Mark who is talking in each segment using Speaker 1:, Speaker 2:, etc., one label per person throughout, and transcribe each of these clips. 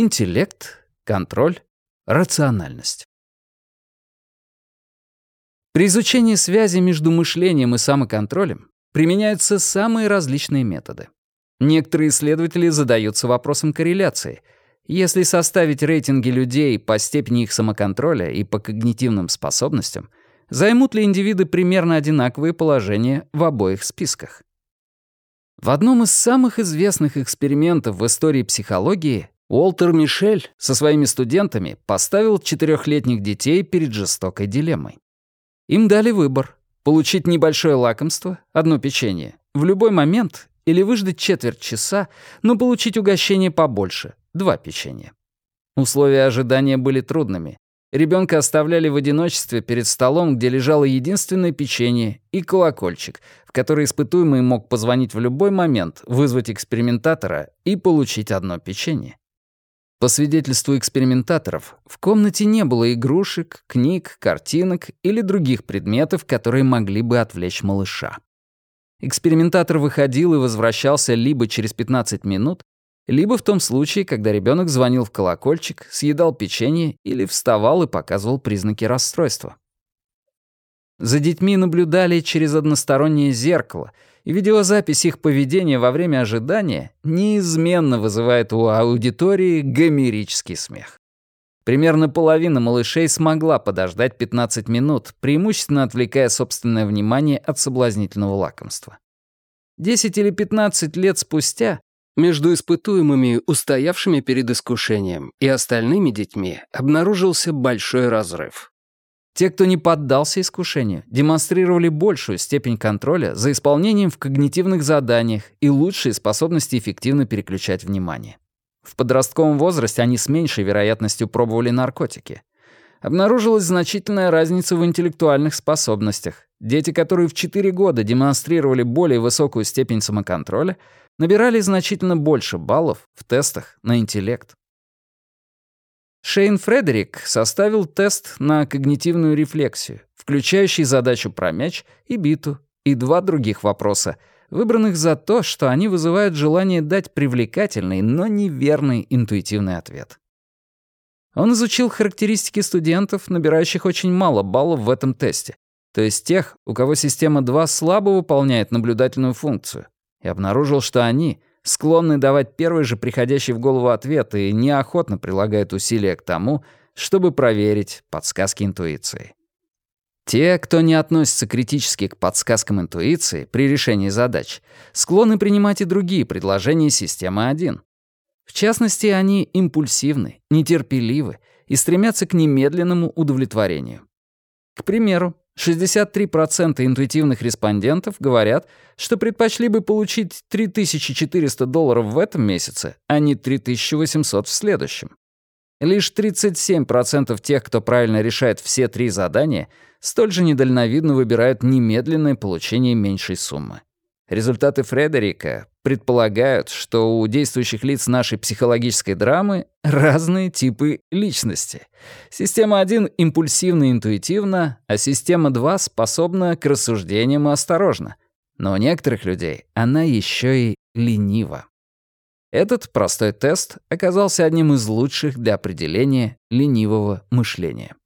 Speaker 1: интеллект, контроль, рациональность. При изучении связи между мышлением и самоконтролем применяются самые различные методы. Некоторые исследователи задаются вопросом корреляции. Если составить рейтинги людей по степени их самоконтроля и по когнитивным способностям, займут ли индивиды примерно одинаковые положения в обоих списках? В одном из самых известных экспериментов в истории психологии Уолтер Мишель со своими студентами поставил четырехлетних детей перед жестокой дилеммой. Им дали выбор — получить небольшое лакомство, одно печенье, в любой момент или выждать четверть часа, но получить угощение побольше, два печенья. Условия ожидания были трудными. Ребенка оставляли в одиночестве перед столом, где лежало единственное печенье и колокольчик, в который испытуемый мог позвонить в любой момент, вызвать экспериментатора и получить одно печенье. По свидетельству экспериментаторов, в комнате не было игрушек, книг, картинок или других предметов, которые могли бы отвлечь малыша. Экспериментатор выходил и возвращался либо через 15 минут, либо в том случае, когда ребенок звонил в колокольчик, съедал печенье или вставал и показывал признаки расстройства. За детьми наблюдали через одностороннее зеркало, и видеозапись их поведения во время ожидания неизменно вызывает у аудитории гомерический смех. Примерно половина малышей смогла подождать 15 минут, преимущественно отвлекая собственное внимание от соблазнительного лакомства. 10 или 15 лет спустя между испытуемыми, устоявшими перед искушением, и остальными детьми обнаружился большой разрыв. Те, кто не поддался искушению, демонстрировали большую степень контроля за исполнением в когнитивных заданиях и лучшие способности эффективно переключать внимание. В подростковом возрасте они с меньшей вероятностью пробовали наркотики. Обнаружилась значительная разница в интеллектуальных способностях. Дети, которые в 4 года демонстрировали более высокую степень самоконтроля, набирали значительно больше баллов в тестах на интеллект. Шейн Фредерик составил тест на когнитивную рефлексию, включающий задачу про мяч и биту, и два других вопроса, выбранных за то, что они вызывают желание дать привлекательный, но неверный интуитивный ответ. Он изучил характеристики студентов, набирающих очень мало баллов в этом тесте, то есть тех, у кого система 2 слабо выполняет наблюдательную функцию, и обнаружил, что они склонны давать первый же приходящий в голову ответ и неохотно прилагают усилия к тому, чтобы проверить подсказки интуиции. Те, кто не относится критически к подсказкам интуиции при решении задач, склонны принимать и другие предложения системы 1. В частности, они импульсивны, нетерпеливы и стремятся к немедленному удовлетворению. К примеру, 63% интуитивных респондентов говорят, что предпочли бы получить 3400 долларов в этом месяце, а не 3800 в следующем. Лишь 37% тех, кто правильно решает все три задания, столь же недальновидно выбирают немедленное получение меньшей суммы. Результаты Фредерика предполагают, что у действующих лиц нашей психологической драмы разные типы личности. Система 1 импульсивна и интуитивна, а система 2 способна к рассуждениям и осторожно. Но у некоторых людей она еще и ленива. Этот простой тест оказался одним из лучших для определения ленивого мышления.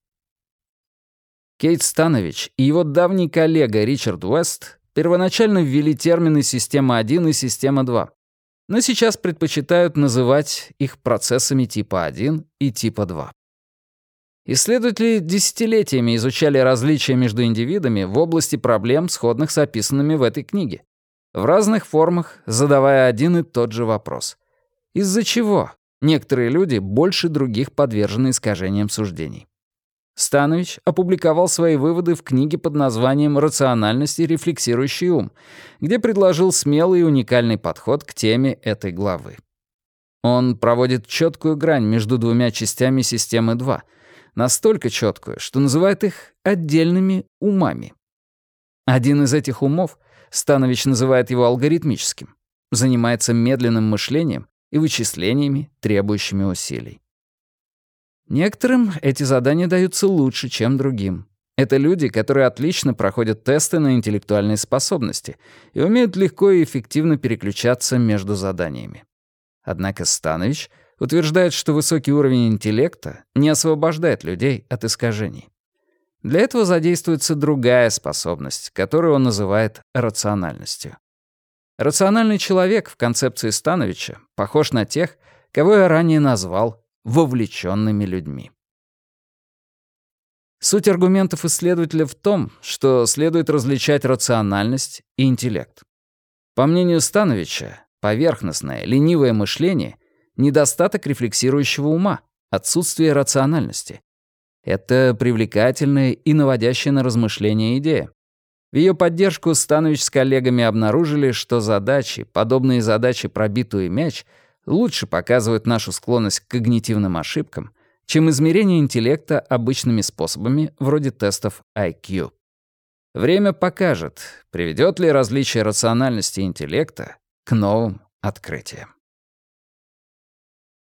Speaker 1: Кейт Станович и его давний коллега Ричард Уэст первоначально ввели термины «система 1» и «система 2», но сейчас предпочитают называть их процессами типа 1 и типа 2. Исследователи десятилетиями изучали различия между индивидами в области проблем, сходных с описанными в этой книге, в разных формах, задавая один и тот же вопрос. Из-за чего некоторые люди больше других подвержены искажениям суждений? Станович опубликовал свои выводы в книге под названием «Рациональность и рефлексирующий ум», где предложил смелый и уникальный подход к теме этой главы. Он проводит четкую грань между двумя частями системы 2, настолько четкую, что называет их отдельными умами. Один из этих умов, Станович называет его алгоритмическим, занимается медленным мышлением и вычислениями, требующими усилий. Некоторым эти задания даются лучше, чем другим. Это люди, которые отлично проходят тесты на интеллектуальные способности и умеют легко и эффективно переключаться между заданиями. Однако Станович утверждает, что высокий уровень интеллекта не освобождает людей от искажений. Для этого задействуется другая способность, которую он называет рациональностью. Рациональный человек в концепции Становича похож на тех, кого я ранее назвал вовлеченными людьми. Суть аргументов исследователя в том, что следует различать рациональность и интеллект. По мнению Становича, поверхностное, ленивое мышление — недостаток рефлексирующего ума, отсутствие рациональности. Это привлекательная и наводящая на размышления идея. В ее поддержку Станович с коллегами обнаружили, что задачи, подобные задачи «пробитую мяч», лучше показывают нашу склонность к когнитивным ошибкам, чем измерение интеллекта обычными способами, вроде тестов IQ. Время покажет, приведет ли различие рациональности интеллекта к новым открытиям.